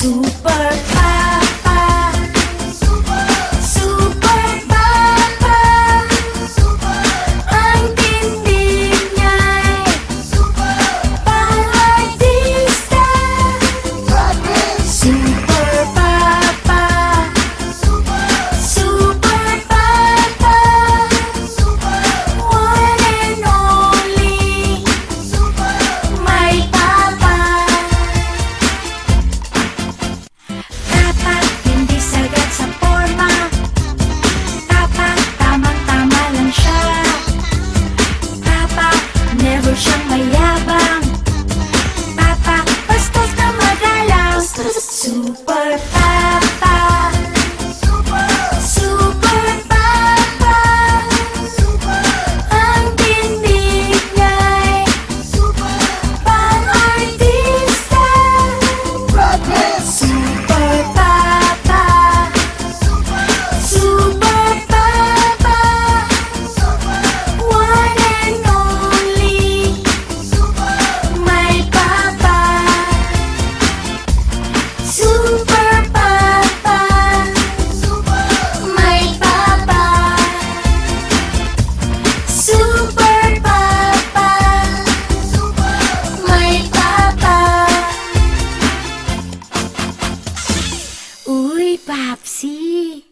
super Papsi.